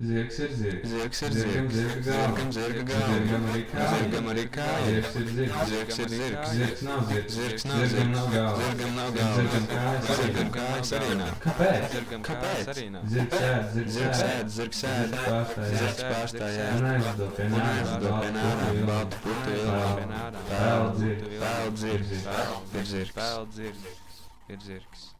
Zirgs ir zirgs. Zirgs ir Zirgam zirgs. zirga galva. Zirgam zirga galva. Zirgam arī kāja. Zirgam arī kāja. Zirgs ir zirgs. Zirgs ir zirgs. Zirgs nav zirgs. Zirgs nav Zirgam zirgs. nav galva. Zirgam nav galva. Zirgam kājas arī Zirgam nav. kājas arī nav. Kāpēc? Zirgam Kāpēc? kājas arī nav. Zirgs ēd, zirgs Zirgs ēd. ēd, zirgs ēd. Zirgs pārstāj Zirgs ēd. pārstāj ēd. Un aizdo pie Un nāras, aizdo pie nārām, baltu putu ielā. Pēl dzirgs. Pēl dzirgs. Pēl Ir zirgs. Pēl dzirgs. Ir zirgs.